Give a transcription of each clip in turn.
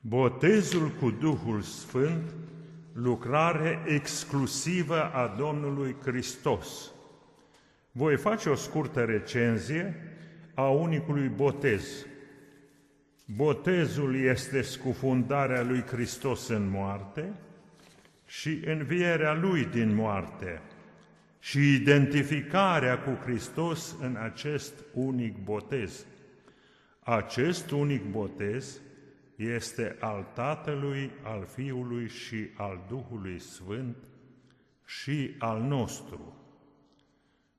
Botezul cu Duhul Sfânt, lucrare exclusivă a Domnului Hristos. Voi face o scurtă recenzie a unicului botez. Botezul este scufundarea lui Hristos în moarte și învierea lui din moarte și identificarea cu Hristos în acest unic botez. Acest unic botez este al Tatălui, al Fiului și al Duhului Sfânt și al nostru.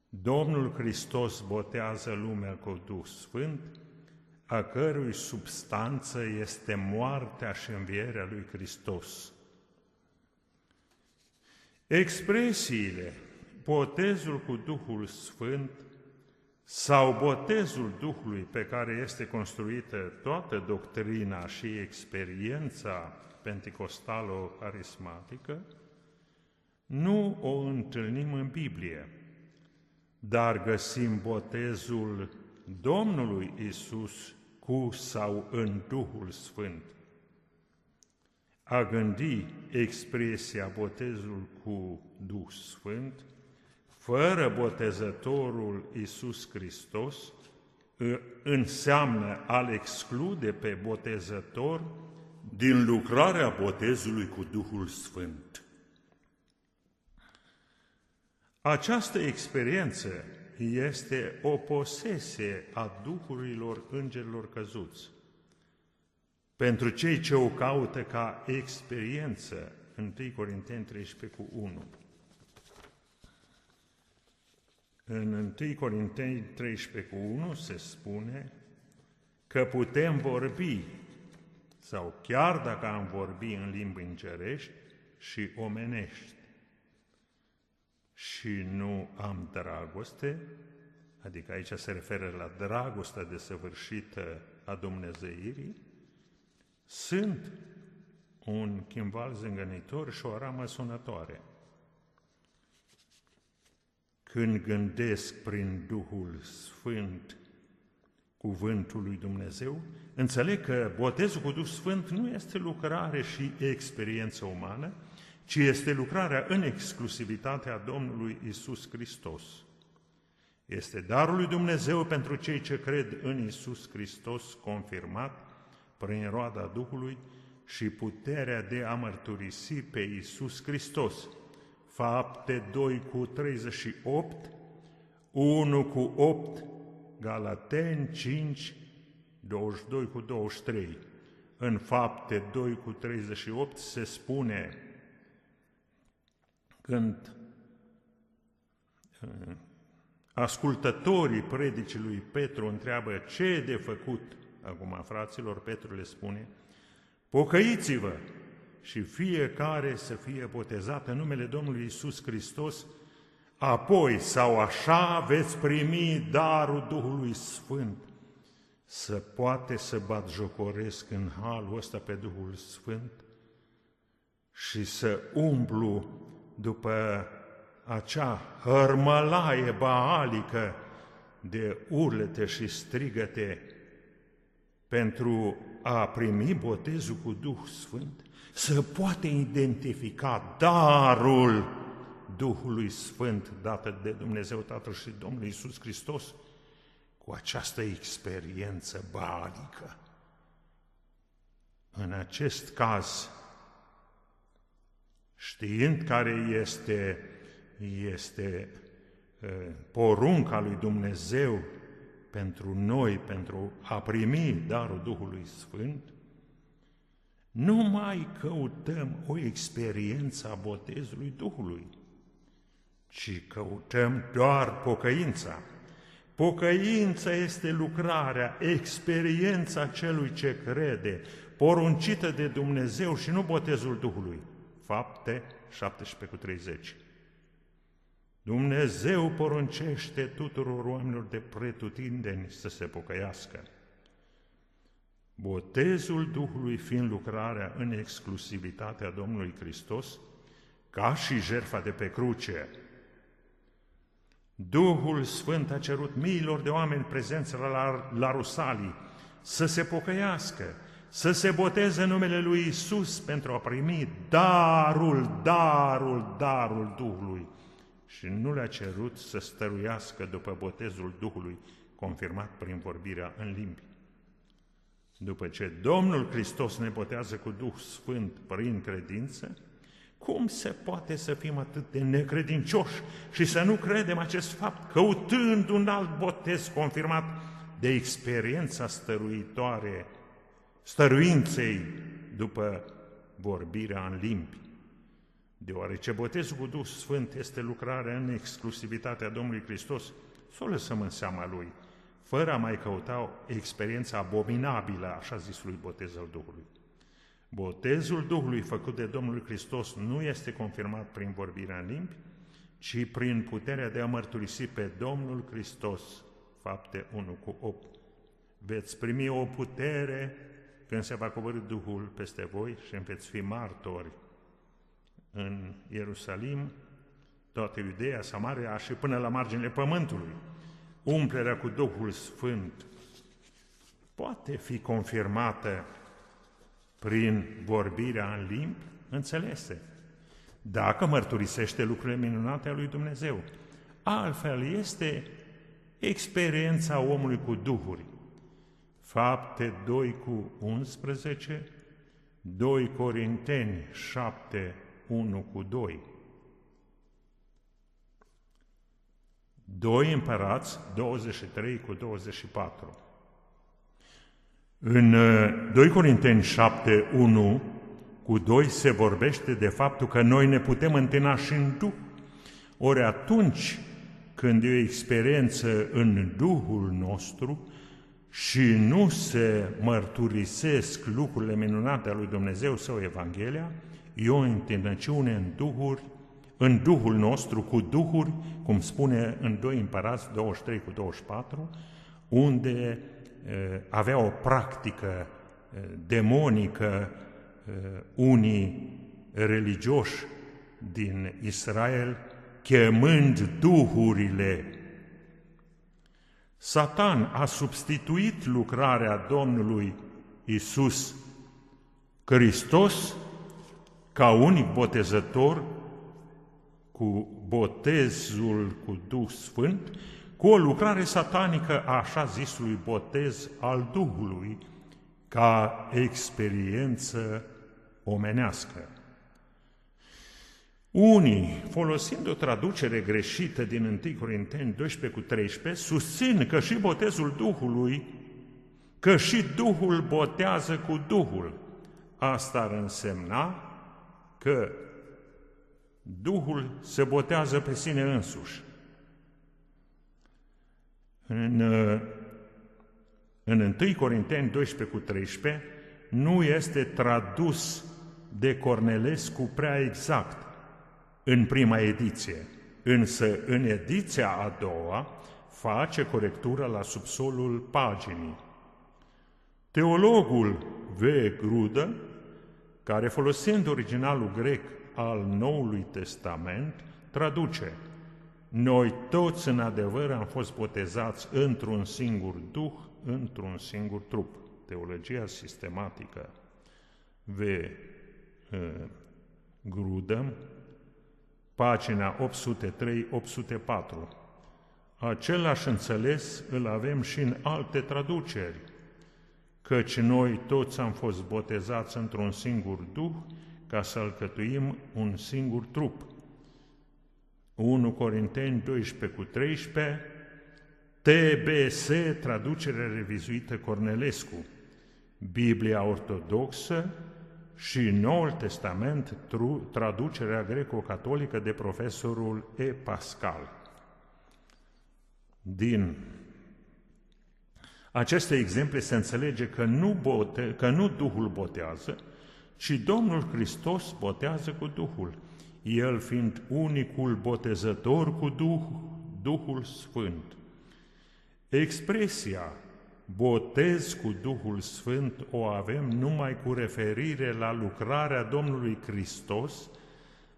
Domnul Hristos botează lumea cu Duh Sfânt, a cărui substanță este moartea și învierea lui Hristos. Expresiile botezul cu Duhul Sfânt sau botezul Duhului pe care este construită toată doctrina și experiența pentecostalo-carismatică, nu o întâlnim în Biblie, dar găsim botezul Domnului Isus cu sau în Duhul Sfânt. A gândi expresia botezul cu Duh Sfânt fără botezătorul Iisus Hristos înseamnă a-L exclude pe botezător din lucrarea botezului cu Duhul Sfânt. Această experiență este o posesie a duhurilor îngerilor căzuți. Pentru cei ce o caută ca experiență, 1 Corinteni 13 cu 1. În 1 Corinteni 13 cu 1 se spune că putem vorbi, sau chiar dacă am vorbi în limbi îngerești și omenești, și nu am dragoste, adică aici se referă la dragostea desăvârșită a Dumnezeirii, sunt un chimval zângănitor și o ramă sunătoare când gândesc prin Duhul Sfânt cuvântul lui Dumnezeu, înțeleg că botezul cu Duh Sfânt nu este lucrare și experiență umană, ci este lucrarea în exclusivitatea Domnului Isus Hristos. Este darul lui Dumnezeu pentru cei ce cred în Isus Hristos confirmat prin roada Duhului și puterea de a mărturisi pe Isus Hristos – Fapte 2 cu 38, 1 cu 8, Galateni 5, 22 cu 23. În Fapte 2 cu 38 se spune când uh, ascultătorii predicii lui Petru întreabă ce e de făcut, acum fraților, Petru le spune, pocăiți-vă și fiecare să fie botezat în numele Domnului Isus Hristos, apoi sau așa veți primi darul Duhului Sfânt. Să poate să bat jocoresc în halul ăsta pe Duhul Sfânt și să umblu după acea hărmălaie baalică de urlete și strigăte pentru a primi botezul cu Duh Sfânt, să poate identifica darul Duhului Sfânt dat de Dumnezeu Tatăl și Domnul Iisus Hristos cu această experiență balică. În acest caz, știind care este, este porunca lui Dumnezeu pentru noi, pentru a primi darul Duhului Sfânt, nu mai căutăm o experiență a botezului Duhului, ci căutăm doar pocăința. Pocăința este lucrarea, experiența celui ce crede, poruncită de Dumnezeu și nu botezul Duhului. Fapte 17 cu 30. Dumnezeu poruncește tuturor oamenilor de pretutindeni să se pocăiască. Botezul Duhului fiind lucrarea în exclusivitatea Domnului Hristos, ca și jertfa de pe cruce. Duhul Sfânt a cerut miilor de oameni prezenți la, la Rusalii să se pocăiască, să se boteze în numele lui Isus pentru a primi darul, darul, darul Duhului. Și nu le-a cerut să stăruiască după botezul Duhului, confirmat prin vorbirea în limbi. După ce Domnul Hristos ne botează cu Duh Sfânt prin credință, cum se poate să fim atât de necredincioși și să nu credem acest fapt, căutând un alt botez confirmat de experiența stăruitoare, stăruinței după vorbirea în limbi? Deoarece botezul cu Duh Sfânt este lucrarea în exclusivitatea Domnului Hristos, să o lăsăm în seama Lui, fără a mai căuta experiența abominabilă, așa zisului botez al Duhului. Botezul Duhului făcut de Domnul Hristos nu este confirmat prin vorbirea în limbi, ci prin puterea de a mărturisi pe Domnul Hristos, fapte 1 cu 8. Veți primi o putere când se va coborî Duhul peste voi și veți fi martori în Ierusalim, toată Iudeea, Samaria și până la marginile pământului. Umplerea cu Duhul Sfânt poate fi confirmată prin vorbirea în limbi înțelese, dacă mărturisește lucrurile minunate a lui Dumnezeu. Altfel este experiența omului cu duhuri. Fapte 2 cu 11, 2 Corinteni 7, 1 cu 2. 2 Împărați 23 cu 24. În 2 uh, Corinteni 7, 1 cu 2 se vorbește de faptul că noi ne putem întina și în Duh. Ori atunci când e o experiență în Duhul nostru și nu se mărturisesc lucrurile minunate ale lui Dumnezeu sau Evanghelia, e o întinăciune în Duhuri, în Duhul nostru, cu Duhuri, cum spune în 2 Împărați 23 cu 24, unde avea o practică demonică, unii religioși din Israel, chemând duhurile. Satan a substituit lucrarea Domnului Isus Hristos ca unic botezător cu botezul cu Duh Sfânt cu o lucrare satanică a așa zisului botez al Duhului, ca experiență omenească. Unii, folosind o traducere greșită din 1 Corinteni 12 cu 13, susțin că și botezul Duhului, că și Duhul botează cu Duhul. Asta ar însemna că Duhul se botează pe sine însuși. În, în 1 Corinteni 12 cu 13 nu este tradus de Cornelescu prea exact în prima ediție, însă în ediția a doua face corectură la subsolul paginii. Teologul V. Grudă, care folosind originalul grec al Noului Testament, traduce – noi toți în adevăr am fost botezați într-un singur Duh, într-un singur trup. Teologia sistematică V. Grudă, pagina 803-804. Același înțeles îl avem și în alte traduceri, căci noi toți am fost botezați într-un singur Duh ca să alcătuim un singur trup – 1 Corinteni 12 cu 13, TBS, traducere revizuită Cornelescu, Biblia Ortodoxă și Noul Testament, traducerea greco-catolică de profesorul E. Pascal. Din aceste exemple se înțelege că nu, bote, că nu Duhul botează, ci Domnul Hristos botează cu Duhul el fiind unicul botezător cu Duh, Duhul Sfânt. Expresia botez cu Duhul Sfânt o avem numai cu referire la lucrarea Domnului Hristos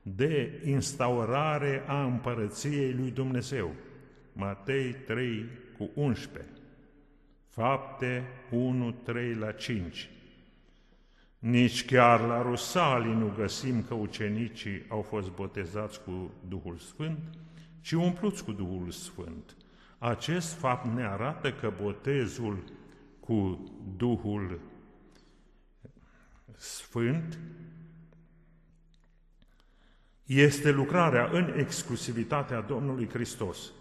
de instaurare a împărăției lui Dumnezeu. Matei 3 cu 11, Fapte 1, 3 la 5. Nici chiar la Rusalii nu găsim că ucenicii au fost botezați cu Duhul Sfânt, ci umpluți cu Duhul Sfânt. Acest fapt ne arată că botezul cu Duhul Sfânt este lucrarea în exclusivitatea Domnului Hristos.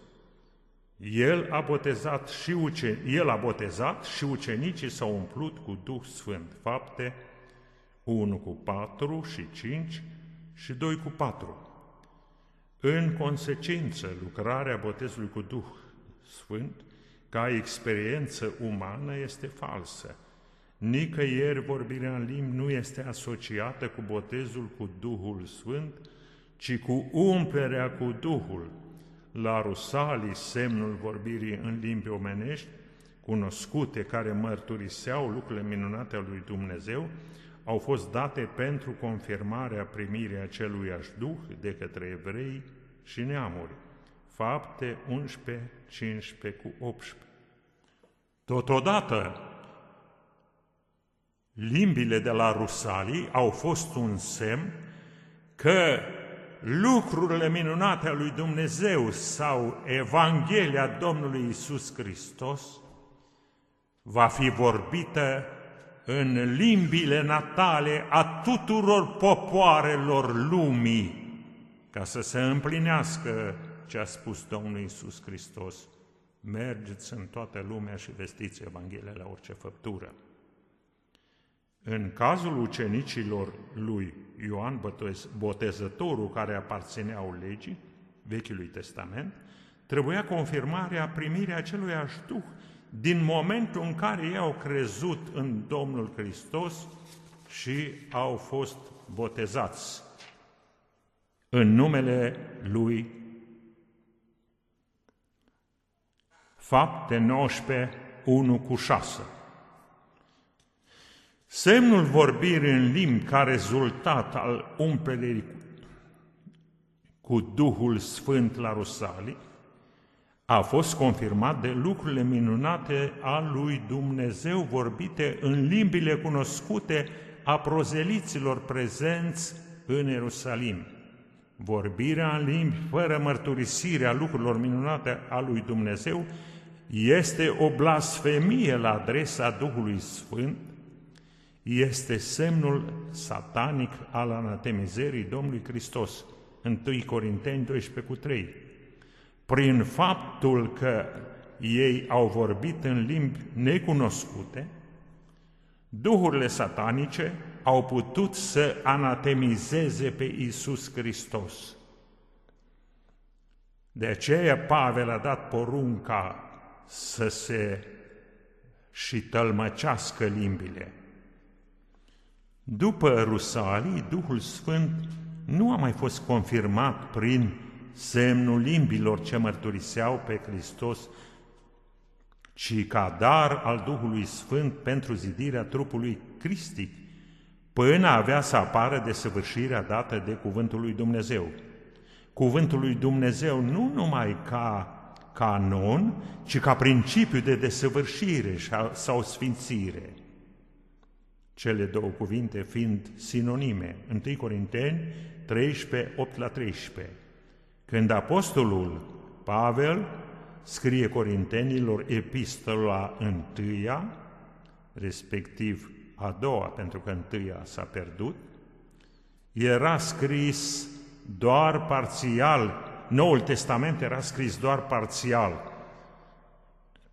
El a botezat și, ucen... El a botezat și ucenicii s-au umplut cu Duh Sfânt. Fapte 1 cu 4 și 5 și 2 cu 4. În consecință, lucrarea botezului cu Duh Sfânt ca experiență umană este falsă. Nicăieri vorbirea în limbi nu este asociată cu botezul cu Duhul Sfânt, ci cu umplerea cu Duhul. La Rusalii, semnul vorbirii în limbi omenești, cunoscute care mărturiseau lucrurile minunate ale lui Dumnezeu, au fost date pentru confirmarea primirii aceluiași Duh de către evrei și neamuri. Fapte 11, 15 cu 18. Totodată, limbile de la Rusalii au fost un semn că lucrurile minunate ale lui Dumnezeu sau Evanghelia Domnului Isus Hristos va fi vorbită în limbile natale a tuturor popoarelor lumii, ca să se împlinească ce a spus Domnul Isus Hristos. Mergeți în toată lumea și vestiți Evanghelia la orice făptură. În cazul ucenicilor lui Ioan Botezătorul, care aparțineau legii Vechiului Testament, trebuia confirmarea primirea acelui Duh din momentul în care ei au crezut în Domnul Hristos și au fost botezați în numele Lui. Fapte 19, 1 cu 6 Semnul vorbirii în limbi ca rezultat al umplerii cu Duhul Sfânt la Rusalii a fost confirmat de lucrurile minunate a lui Dumnezeu vorbite în limbile cunoscute a prozeliților prezenți în Ierusalim. Vorbirea în limbi fără mărturisire a lucrurilor minunate a lui Dumnezeu este o blasfemie la adresa Duhului Sfânt, este semnul satanic al anatemizării Domnului Hristos. 1 Corinteni 12 cu 3 prin faptul că ei au vorbit în limbi necunoscute, duhurile satanice au putut să anatemizeze pe Isus Hristos. De aceea Pavel a dat porunca să se și tălmăcească limbile. După Rusalii, Duhul Sfânt nu a mai fost confirmat prin semnul limbilor ce mărturiseau pe Hristos, ci ca dar al Duhului Sfânt pentru zidirea trupului cristic, până avea să apară desăvârșirea dată de Cuvântul lui Dumnezeu. Cuvântul lui Dumnezeu nu numai ca canon, ci ca principiu de desăvârșire sau sfințire. Cele două cuvinte fiind sinonime. 1 Corinteni 13, 8 la 13. Când apostolul Pavel scrie corintenilor epistola întâia, respectiv a doua, pentru că întâia s-a pierdut, era scris doar parțial, Noul Testament era scris doar parțial.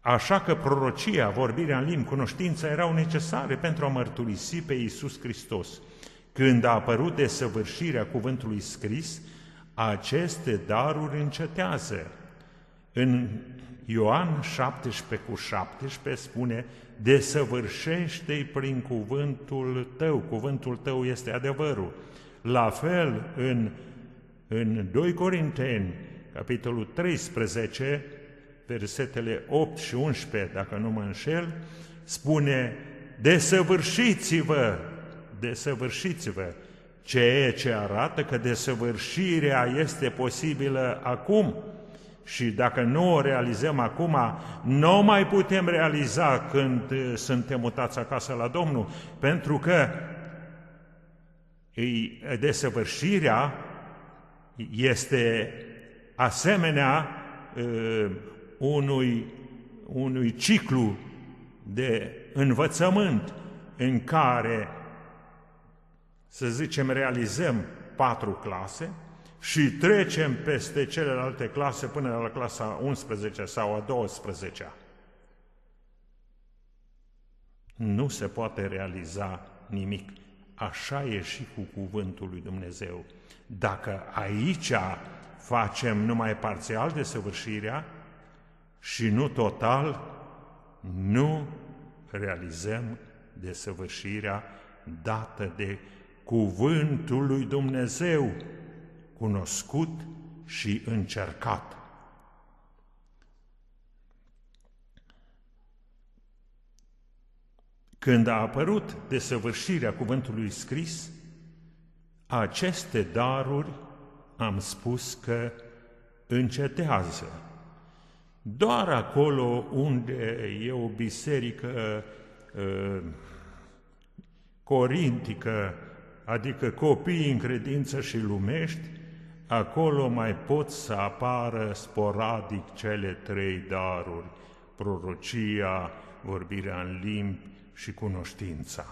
Așa că prorocia, vorbirea în limbi, cunoștința erau necesare pentru a mărturisi pe Iisus Hristos. Când a apărut desăvârșirea cuvântului scris, aceste daruri încetează. În Ioan 17 cu 17 spune, desăvârșește-i prin cuvântul tău, cuvântul tău este adevărul. La fel, în, în 2 Corinteni, capitolul 13, versetele 8 și 11, dacă nu mă înșel, spune, desăvârșiți-vă, desăvârșiți-vă, ceea ce arată că desăvârșirea este posibilă acum. Și dacă nu o realizăm acum, nu mai putem realiza când suntem mutați acasă la Domnul, pentru că desăvârșirea este asemenea uh, unui, unui ciclu de învățământ în care, să zicem, realizăm patru clase și trecem peste celelalte clase până la clasa 11 sau a 12 -a. Nu se poate realiza nimic. Așa e și cu cuvântul lui Dumnezeu. Dacă aici facem numai parțial de săvârșirea și nu total, nu realizăm desăvârșirea dată de cuvântul lui Dumnezeu, cunoscut și încercat. Când a apărut desăvârșirea cuvântului scris, aceste daruri am spus că încetează. Doar acolo unde e o biserică uh, corintică, adică copii în credință și lumești, acolo mai pot să apară sporadic cele trei daruri, prorocia, vorbirea în limbi și cunoștința.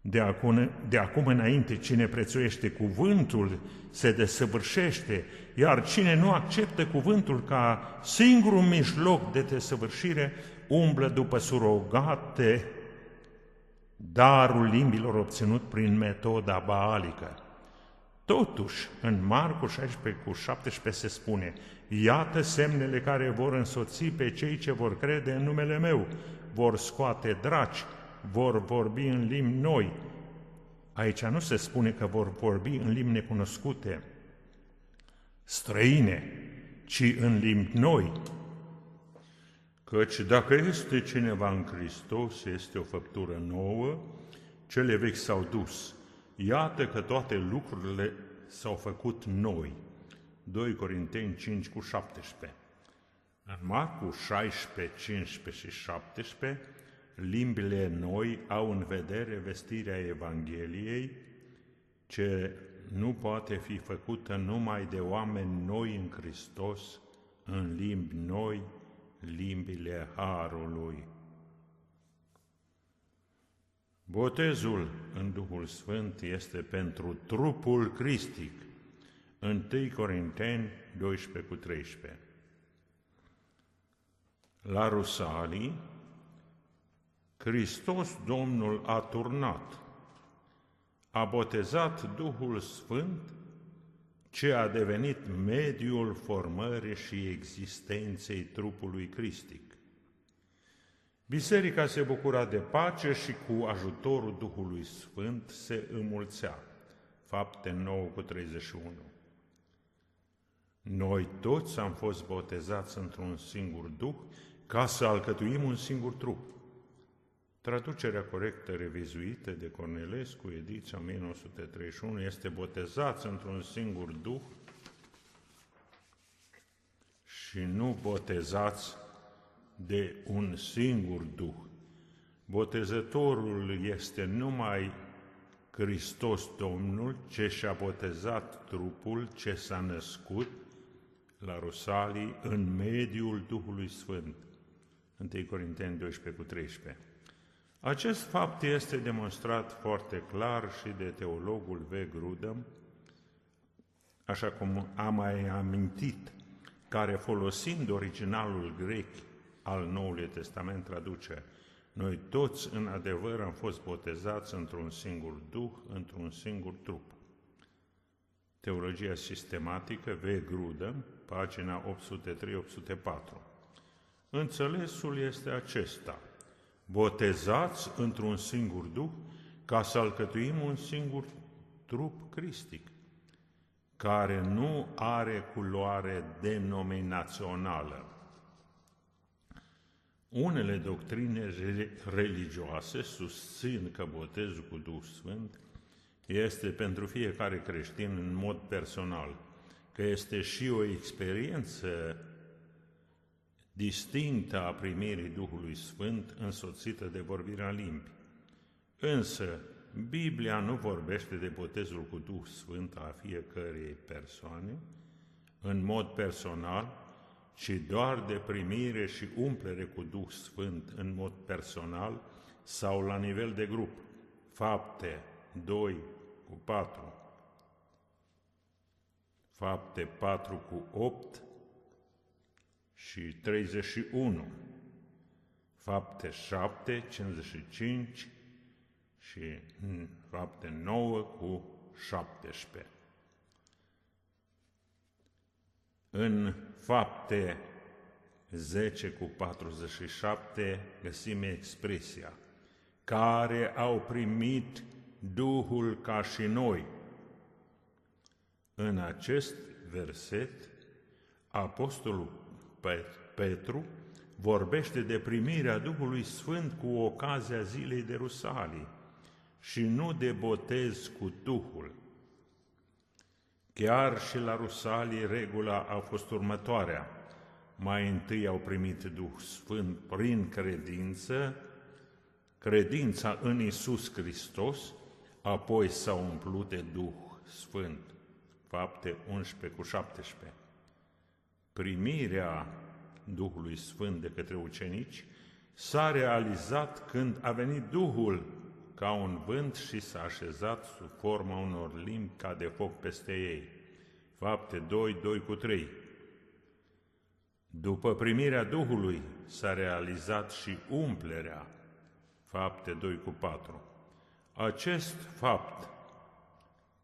De acum, de acum înainte, cine prețuiește cuvântul se desăvârșește, iar cine nu acceptă cuvântul ca singurul mijloc de desăvârșire, umblă după surogate darul limbilor obținut prin metoda baalică. Totuși, în Marcu 16 cu 17 se spune, Iată semnele care vor însoți pe cei ce vor crede în numele meu, vor scoate draci, vor vorbi în limbi noi. Aici nu se spune că vor vorbi în limbi necunoscute, străine, ci în limbi noi. Căci dacă este cineva în Hristos, este o făptură nouă, cele vechi s-au dus. Iată că toate lucrurile s-au făcut noi. 2 Corinteni 5 cu 17. În Marcu 16, 15 și 17 limbile noi au în vedere vestirea Evangheliei, ce nu poate fi făcută numai de oameni noi în Hristos, în limbi noi, limbile Harului. Botezul în Duhul Sfânt este pentru trupul cristic, 1 Corinteni 12 cu 13. La Rusalii, Hristos Domnul a turnat, a botezat Duhul Sfânt, ce a devenit mediul formării și existenței trupului cristic. Biserica se bucura de pace și cu ajutorul Duhului Sfânt se înmulțea. Fapte 9 cu 31. Noi toți am fost botezați într-un singur Duh ca să alcătuim un singur trup. Traducerea corectă revizuită de Cornelescu, ediția 1931, este botezați într-un singur duh și nu botezați de un singur duh. Botezătorul este numai Hristos Domnul, ce și-a botezat trupul, ce s-a născut la Rosalii în mediul Duhului Sfânt. 1 Corinteni 12 cu 13. Acest fapt este demonstrat foarte clar și de teologul V. Grudem, așa cum am mai amintit, care folosind originalul grec al Noului Testament traduce Noi toți în adevăr am fost botezați într-un singur duh, într-un singur trup. Teologia sistematică, V. Grudem, pagina 803-804. Înțelesul este acesta – botezați într-un singur Duh, ca să alcătuim un singur trup cristic, care nu are culoare denominațională. Unele doctrine religioase susțin că botezul cu Duh Sfânt este pentru fiecare creștin în mod personal, că este și o experiență distinctă a primirii Duhului Sfânt însoțită de vorbirea limbi. Însă, Biblia nu vorbește de botezul cu Duh Sfânt a fiecărei persoane în mod personal, ci doar de primire și umplere cu Duh Sfânt în mod personal sau la nivel de grup. Fapte 2 cu 4, Fapte 4 cu 8 și 31, Fapte 7, 55 și Fapte 9 cu 17. În Fapte 10 cu 47 găsim expresia care au primit Duhul ca și noi. În acest verset, Apostolul Petru vorbește de primirea Duhului Sfânt cu ocazia zilei de Rusalii și nu de botez cu Duhul. Chiar și la Rusalii regula a fost următoarea. Mai întâi au primit Duh Sfânt prin credință, credința în Isus Hristos, apoi s-au umplut de Duh Sfânt. Fapte 11 cu 17. Primirea Duhului Sfânt de către ucenici s-a realizat când a venit Duhul ca un vânt și s-a așezat sub forma unor limbi ca de foc peste ei. Fapte 2, 2 cu 3. După primirea Duhului s-a realizat și umplerea. Fapte 2 cu 4. Acest fapt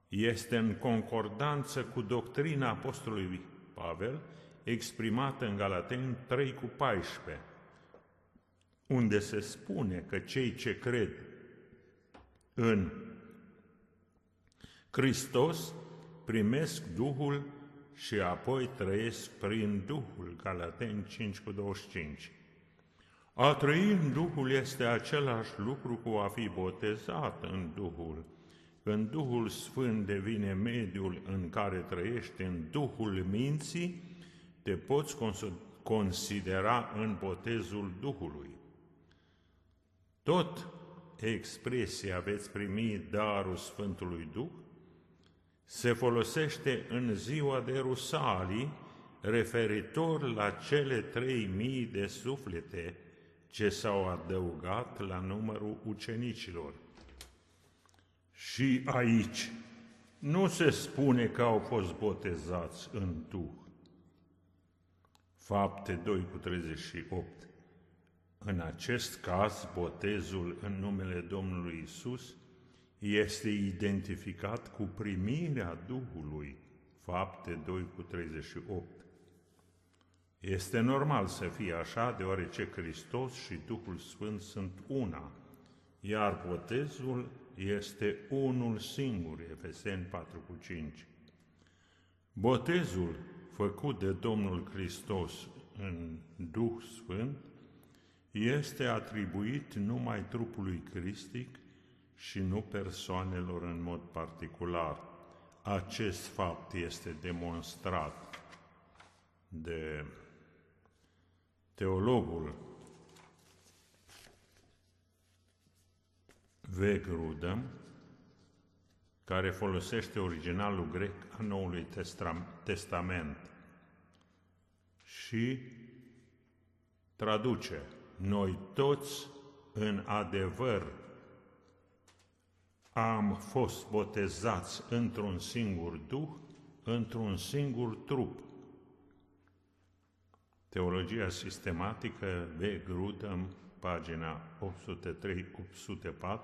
este în concordanță cu doctrina Apostolului Pavel, exprimată în Galateni 3 cu 14, unde se spune că cei ce cred în Hristos primesc Duhul și apoi trăiesc prin Duhul, Galateni 5 cu 25. A trăi în Duhul este același lucru cu a fi botezat în Duhul. Când Duhul Sfânt devine mediul în care trăiești în Duhul minții, te poți considera în botezul Duhului. Tot expresia veți primi darul Sfântului Duh se folosește în ziua de Rusalii referitor la cele trei mii de suflete ce s-au adăugat la numărul ucenicilor. Și aici nu se spune că au fost botezați în Duh. Fapte 2 cu 38. În acest caz, botezul în numele Domnului Isus este identificat cu primirea Duhului. Fapte 2 cu 38. Este normal să fie așa, deoarece Hristos și Duhul Sfânt sunt una, iar botezul este unul singur, Efeseni 4 cu 5. Botezul făcut de Domnul Hristos în Duh Sfânt este atribuit numai trupului cristic și nu persoanelor în mod particular. Acest fapt este demonstrat de teologul Vegrudă, care folosește originalul grec a Noului Testament și traduce noi toți în adevăr am fost botezați într-un singur Duh, într-un singur trup. Teologia sistematică B. Grudem, pagina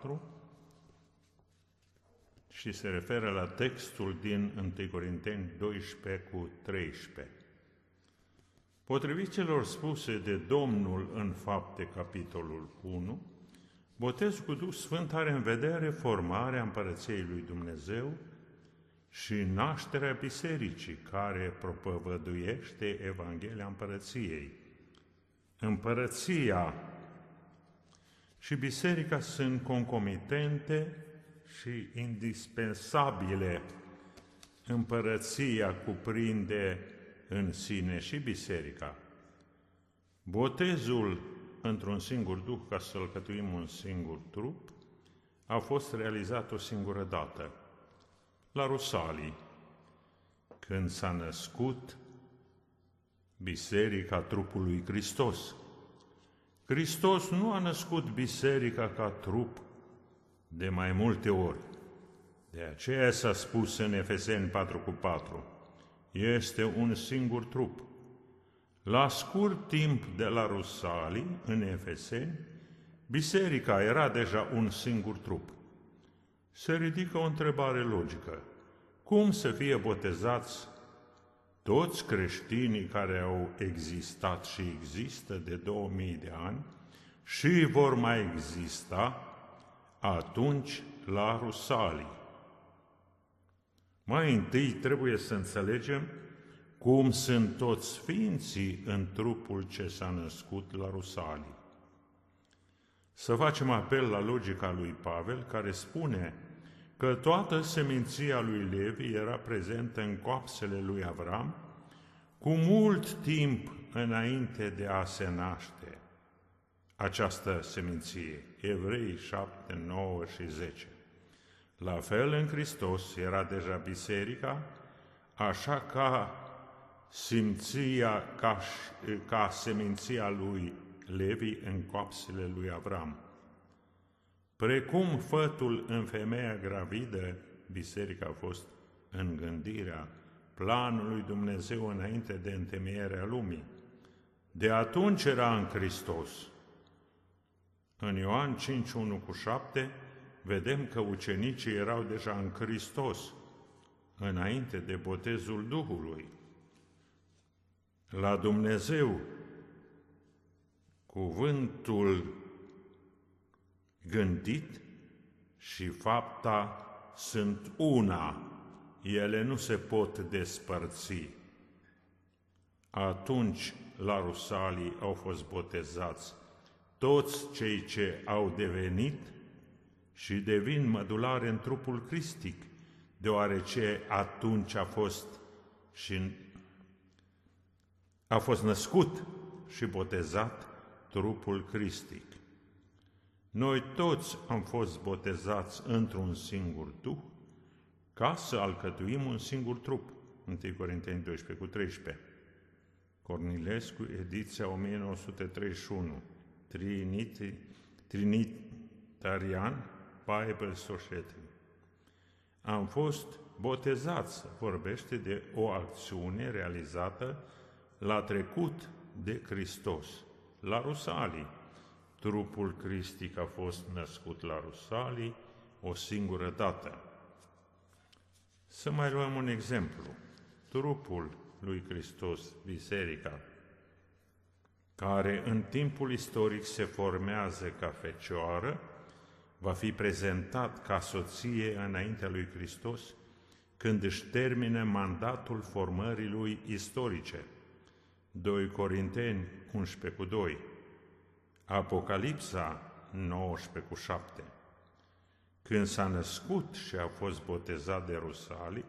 803-804 și se referă la textul din 1 Corinteni 12 cu 13. Potrivit celor spuse de Domnul în fapte, capitolul 1, botezul cu Duh Sfânt are în vedere formarea împărăției lui Dumnezeu și nașterea bisericii care propovăduiește Evanghelia împărăției. Împărăția și biserica sunt concomitente și indispensabile. Împărăția cuprinde în sine și biserica. Botezul într-un singur duh ca să alcătuim un singur trup a fost realizat o singură dată, la Rusalii, când s-a născut Biserica trupului Hristos. Hristos nu a născut biserica ca trup de mai multe ori. De aceea s-a spus în Efeseni 4 cu 4, este un singur trup. La scurt timp de la Rusalii, în Efeseni, biserica era deja un singur trup. Se ridică o întrebare logică. Cum să fie botezați toți creștinii care au existat și există de 2000 de ani și vor mai exista atunci la Rusalii. Mai întâi trebuie să înțelegem cum sunt toți sfinții în trupul ce s-a născut la Rusalii. Să facem apel la logica lui Pavel, care spune că toată seminția lui Levi era prezentă în coapsele lui Avram cu mult timp înainte de a se naște această seminție. Evrei 7, 9 și 10. La fel în Hristos era deja biserica, așa ca simția, ca, ca seminția lui Levi în coapsele lui Avram. Precum fătul în femeia gravidă, biserica a fost în gândirea planului Dumnezeu înainte de întemeierea lumii. De atunci era în Hristos. În Ioan 5, 1 cu 7, vedem că ucenicii erau deja în Hristos, înainte de botezul Duhului. La Dumnezeu, cuvântul gândit și fapta sunt una, ele nu se pot despărți. Atunci la Rusalii au fost botezați toți cei ce au devenit și devin mădulare în trupul cristic, deoarece atunci a fost și a fost născut și botezat trupul cristic. Noi toți am fost botezați într-un singur Duh, ca să alcătuim un singur trup. 1 Corinteni 12 cu 13. Cornilescu, ediția 1931. Trinity, Trinitarian Bible Society. Am fost botezați, vorbește de o acțiune realizată la trecut de Hristos, la Rusalii. Trupul cristic a fost născut la Rusalii o singură dată. Să mai luăm un exemplu. Trupul lui Hristos, biserica, care în timpul istoric se formează ca fecioară, va fi prezentat ca soție înaintea lui Hristos când își termine mandatul formării lui istorice. 2 Corinteni 11 cu 2 Apocalipsa 19 cu 7 Când s-a născut și a fost botezat de Rusalii,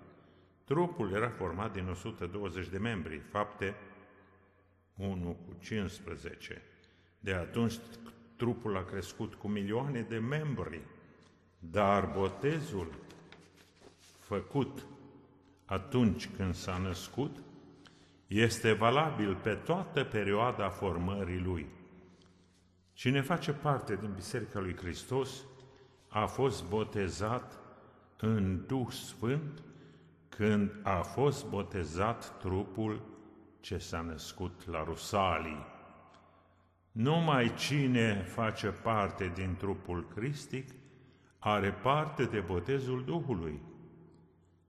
trupul era format din 120 de membri, fapte 1 cu 15. De atunci trupul a crescut cu milioane de membri, dar botezul făcut atunci când s-a născut este valabil pe toată perioada formării lui. Cine face parte din Biserica lui Hristos a fost botezat în Duh Sfânt când a fost botezat trupul ce s-a născut la Rusalii. Numai cine face parte din trupul cristic are parte de botezul Duhului,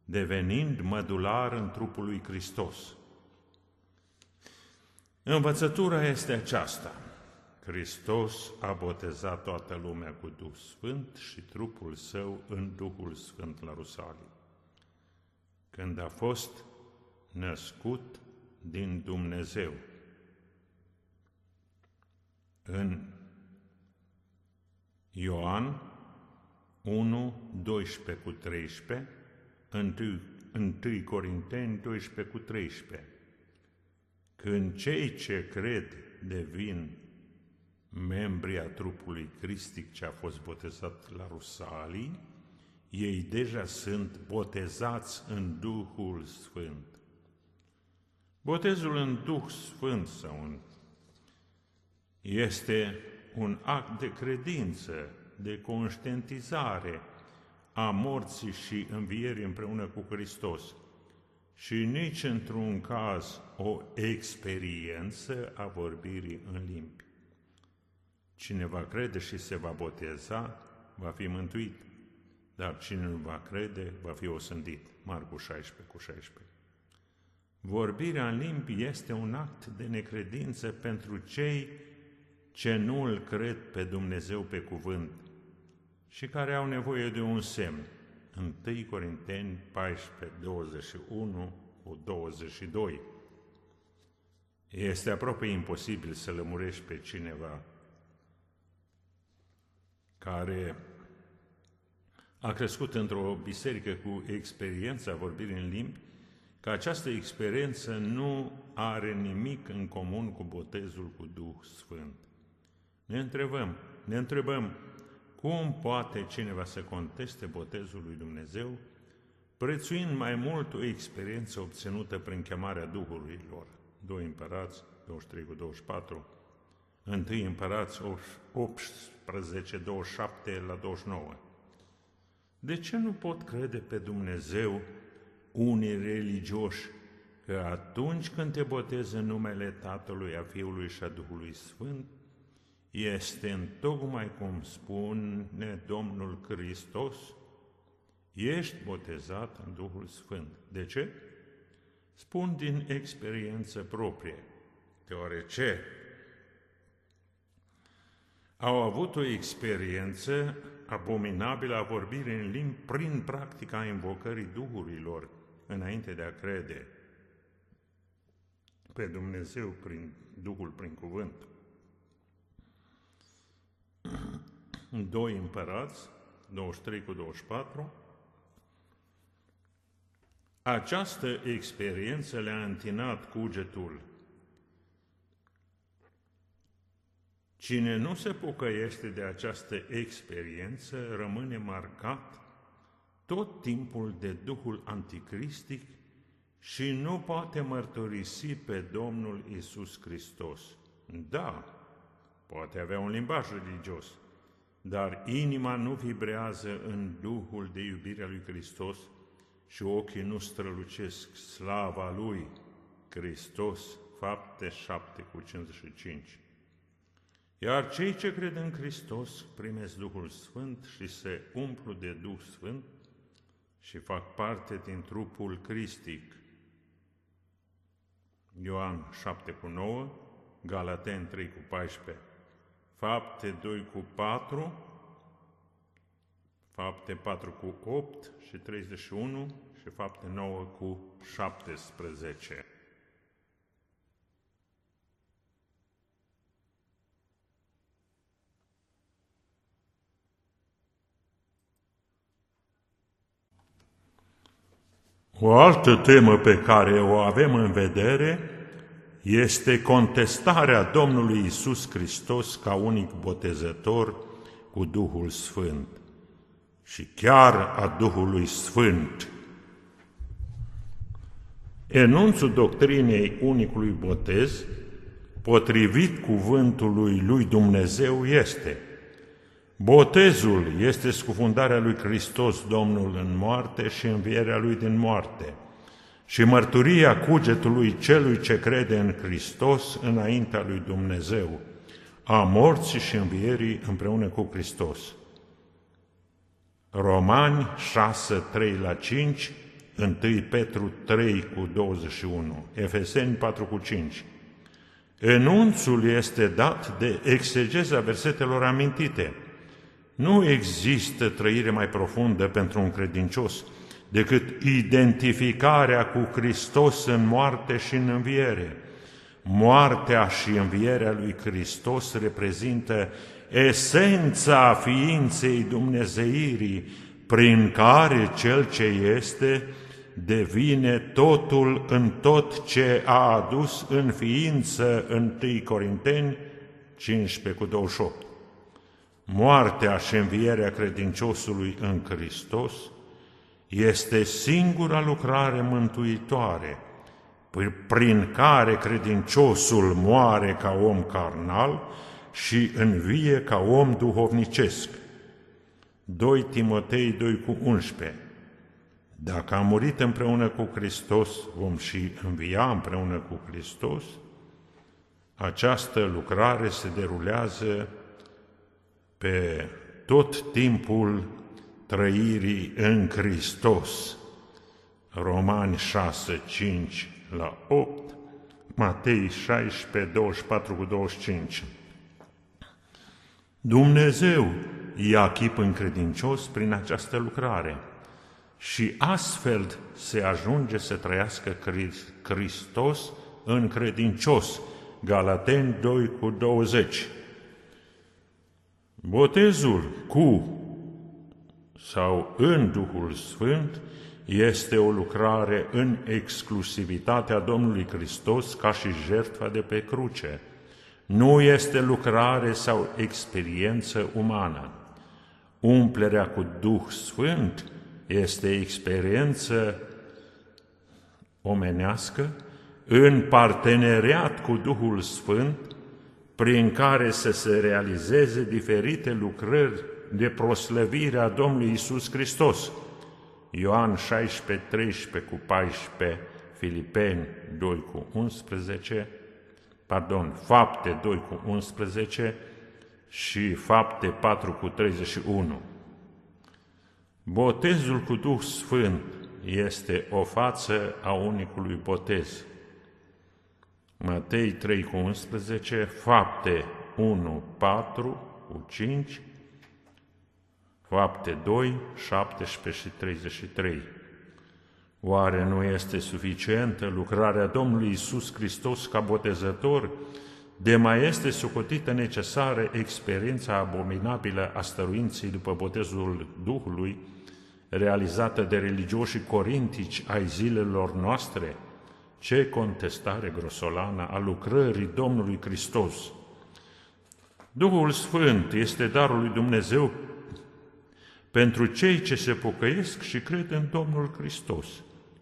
devenind mădular în trupul lui Hristos. Învățătura este aceasta. Hristos a botezat toată lumea cu Duh Sfânt și trupul său în Duhul Sfânt la Rusalii. Când a fost născut din Dumnezeu. În Ioan 1, 12 cu 13, 1, 1 Corinteni 12 cu 13. Când cei ce cred devin membri a trupului cristic ce a fost botezat la Rusalii, ei deja sunt botezați în Duhul Sfânt. Botezul în Duh Sfânt sau în este un act de credință, de conștientizare a morții și învierii împreună cu Hristos și nici într-un caz o experiență a vorbirii în limbi. Cine va crede și se va boteza, va fi mântuit, dar cine nu va crede, va fi osândit. Marcu 16 cu 16. Vorbirea în limbi este un act de necredință pentru cei ce nu îl cred pe Dumnezeu pe cuvânt și care au nevoie de un semn. 1 Corinteni 14, 21 cu 22. Este aproape imposibil să lămurești pe cineva care a crescut într-o biserică cu experiența vorbirii în limbi, că această experiență nu are nimic în comun cu botezul cu Duh Sfânt. Ne întrebăm, ne întrebăm, cum poate cineva să conteste botezul lui Dumnezeu, prețuind mai mult o experiență obținută prin chemarea Duhurilor? 2 Împărați, 23 cu 24, 1 Împărați 18, 27 la 29. De ce nu pot crede pe Dumnezeu unii religioși că atunci când te botezi în numele Tatălui, a Fiului și a Duhului Sfânt, este întocmai cum spune Domnul Hristos, ești botezat în Duhul Sfânt. De ce? Spun din experiență proprie, deoarece au avut o experiență abominabilă a vorbirii în limbi prin practica invocării Duhurilor înainte de a crede pe Dumnezeu prin Duhul, prin cuvânt. 2 împărați, 23 cu 24, această experiență le-a întinat cugetul. Cine nu se pocăiește de această experiență rămâne marcat tot timpul de Duhul anticristic și nu poate mărturisi pe Domnul Isus Hristos. Da, poate avea un limbaj religios, dar inima nu vibrează în Duhul de iubire a lui Hristos și ochii nu strălucesc slava lui Hristos, fapte 7 cu 55. Iar cei ce cred în Hristos primesc Duhul Sfânt și se umplu de Duh Sfânt și fac parte din trupul cristic. Ioan 7 cu 9, Galaten 3 cu 14, Fapte 2 cu 4, Fapte 4 cu 8 și 31 și Fapte 9 cu 17. O altă temă pe care o avem în vedere este contestarea Domnului Isus Hristos ca unic botezător cu Duhul Sfânt și chiar a Duhului Sfânt. Enunțul doctrinei unicului botez, potrivit cuvântului lui Dumnezeu, este Botezul este scufundarea lui Hristos Domnul în moarte și învierea lui din moarte – și mărturia cugetului celui ce crede în Hristos înaintea lui Dumnezeu, a morții și învierii împreună cu Hristos. Romani 6, 3 la 5, 1 Petru 3 cu 21, Efeseni 4 cu 5. Enunțul este dat de exegeza versetelor amintite. Nu există trăire mai profundă pentru un credincios decât identificarea cu Hristos în moarte și în înviere. Moartea și învierea lui Hristos reprezintă esența ființei Dumnezeirii, prin care Cel ce este devine totul în tot ce a adus în ființă în 1 Corinteni 15 cu 28. Moartea și învierea credinciosului în Hristos este singura lucrare mântuitoare prin care credinciosul moare ca om carnal și învie ca om duhovnicesc. 2 Timotei 2 cu 11 Dacă am murit împreună cu Hristos, vom și învia împreună cu Hristos, această lucrare se derulează pe tot timpul trăirii în Hristos. Romani 6, 5 la 8, Matei 16, 24 cu 25. Dumnezeu ia chip încredincios prin această lucrare și astfel se ajunge să trăiască Hristos încredincios. Galateni 2 cu 20. Botezul cu sau în Duhul Sfânt este o lucrare în exclusivitatea Domnului Hristos ca și jertfa de pe cruce. Nu este lucrare sau experiență umană. Umplerea cu Duh Sfânt este experiență omenească în parteneriat cu Duhul Sfânt, prin care să se realizeze diferite lucrări de proslăvire a Domnului Isus Hristos. Ioan 16, 13 cu 14, Filipeni 2 cu 11, pardon, Fapte 2 cu 11 și Fapte 4 cu 31. Botezul cu Duh Sfânt este o față a unicului botez. Matei 3 cu 11, Fapte 1, 4 cu 5, Fapte 2, 17 și 33. Oare nu este suficientă lucrarea Domnului Isus Hristos ca botezător, de mai este socotită necesară experiența abominabilă a stăruinței după botezul Duhului, realizată de religioșii corintici ai zilelor noastre? Ce contestare grosolană a lucrării Domnului Hristos! Duhul Sfânt este darul lui Dumnezeu pentru cei ce se pocăiesc și cred în Domnul Hristos.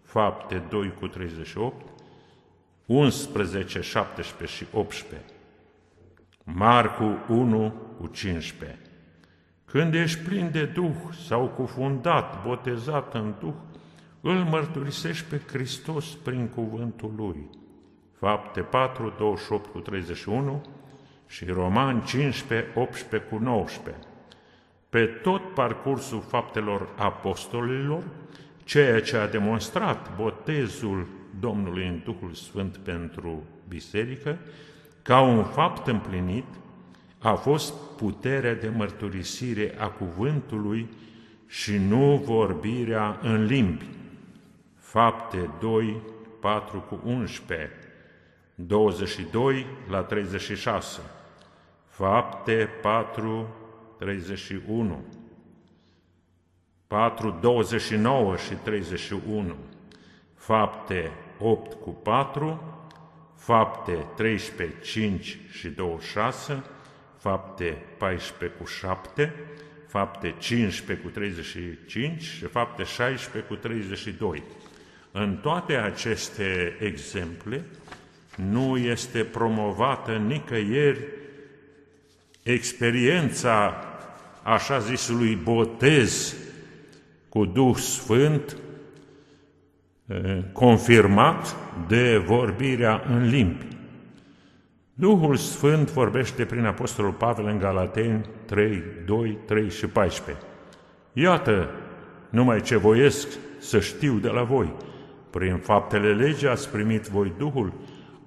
Fapte 2 cu 38, 11, 17 și 18. Marcu 1 cu 15. Când ești plin de Duh sau cufundat, botezat în Duh, îl mărturisești pe Hristos prin cuvântul Lui. Fapte 4, 28 cu 31 și Roman 15, 18 cu 19 pe tot parcursul faptelor apostolilor, ceea ce a demonstrat botezul Domnului în Duhul Sfânt pentru biserică, ca un fapt împlinit, a fost puterea de mărturisire a cuvântului și nu vorbirea în limbi. Fapte 2, 4 cu 11, 22 la 36. Fapte 4, 31, 4, 29 și 31, fapte 8 cu 4, fapte 13, 5 și 26, fapte 14 cu 7, fapte 15 cu 35 și fapte 16 cu 32. În toate aceste exemple nu este promovată nicăieri experiența așa zisului botez cu Duh Sfânt, confirmat de vorbirea în limbi. Duhul Sfânt vorbește prin Apostolul Pavel în Galateni 3, 2, 3 și 14. Iată numai ce voiesc să știu de la voi. Prin faptele legii ați primit voi Duhul,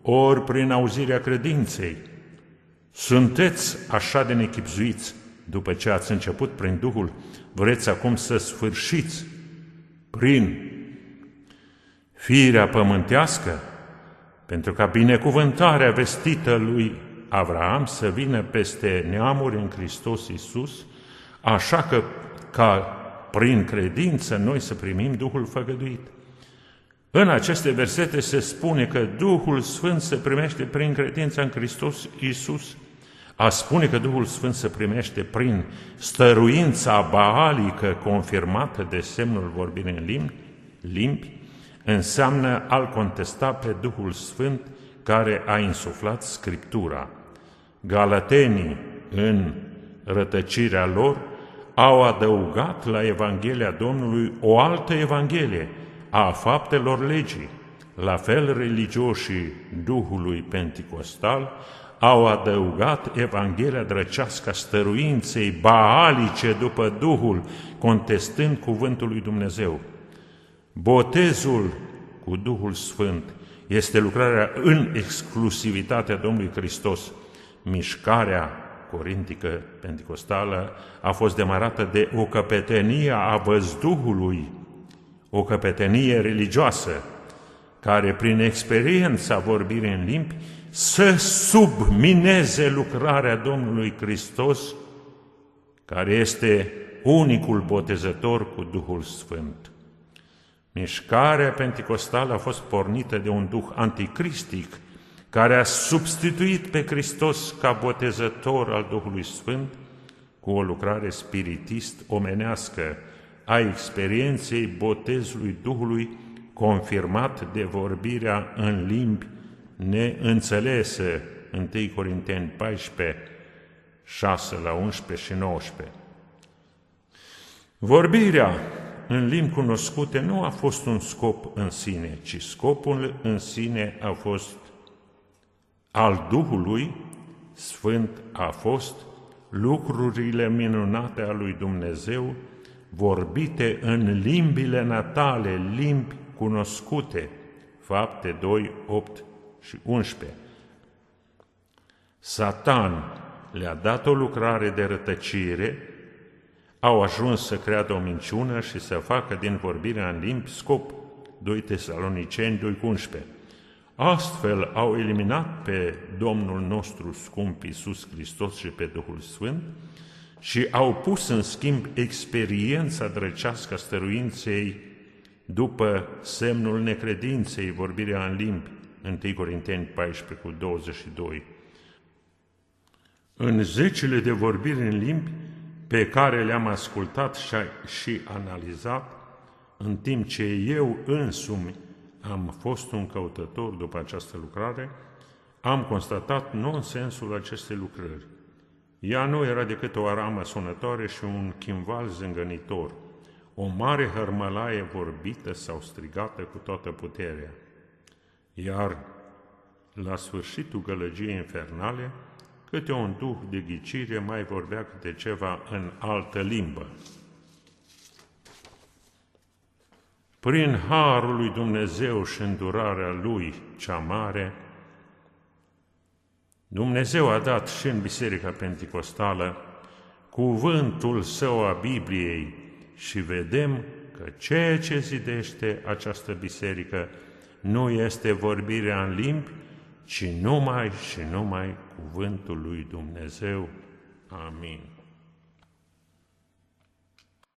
ori prin auzirea credinței. Sunteți așa de nechipzuiți după ce ați început prin Duhul, vreți acum să sfârșiți prin firea pământească, pentru ca binecuvântarea vestită lui Avraam să vină peste neamuri în Hristos Iisus, așa că ca prin credință noi să primim Duhul făgăduit. În aceste versete se spune că Duhul Sfânt se primește prin credința în Hristos Iisus, A spune că Duhul Sfânt se primește prin stăruința baalică confirmată de semnul vorbirii în limbi, limbi înseamnă al contesta pe Duhul Sfânt care a insuflat Scriptura. Galatenii, în rătăcirea lor, au adăugat la Evanghelia Domnului o altă Evanghelie a faptelor legii. La fel, religioșii Duhului Pentecostal au adăugat Evanghelia drăcească stăruinței baalice după Duhul, contestând cuvântul lui Dumnezeu. Botezul cu Duhul Sfânt este lucrarea în exclusivitatea Domnului Hristos. Mișcarea corintică pentecostală a fost demarată de o căpetenie a văzduhului, o căpetenie religioasă, care prin experiența vorbirii în limbi să submineze lucrarea Domnului Hristos, care este unicul botezător cu Duhul Sfânt. Mișcarea pentecostală a fost pornită de un duh anticristic, care a substituit pe Hristos ca botezător al Duhului Sfânt cu o lucrare spiritist omenească a experienței botezului Duhului confirmat de vorbirea în limbi neînțelese, 1 Corinteni 14, 6 la 11 și 19. Vorbirea în limbi cunoscute nu a fost un scop în sine, ci scopul în sine a fost al Duhului Sfânt a fost lucrurile minunate a lui Dumnezeu vorbite în limbile natale, limbi cunoscute, fapte 2, 8 și 11. Satan le-a dat o lucrare de rătăcire, au ajuns să creadă o minciună și să facă din vorbirea în limbi scop 2 Tesaloniceni 2 11. Astfel au eliminat pe Domnul nostru scump Iisus Hristos și pe Duhul Sfânt și au pus în schimb experiența drăcească a stăruinței după semnul necredinței, vorbirea în limbi, 1 Corinteni 14 cu 22. În zecile de vorbiri în limbi pe care le-am ascultat și analizat, în timp ce eu însumi am fost un căutător după această lucrare, am constatat nonsensul acestei lucrări. Ea nu era decât o aramă sunătoare și un chimval zângănitor, o mare hărmălaie vorbită sau strigată cu toată puterea. Iar la sfârșitul gălăgiei infernale, câte un duh de ghicire mai vorbea câte ceva în altă limbă. Prin harul lui Dumnezeu și îndurarea lui cea mare, Dumnezeu a dat și în Biserica Pentecostală cuvântul său a Bibliei și vedem că ceea ce zidește această biserică nu este vorbirea în limbi, ci numai și numai cuvântul lui Dumnezeu. Amin.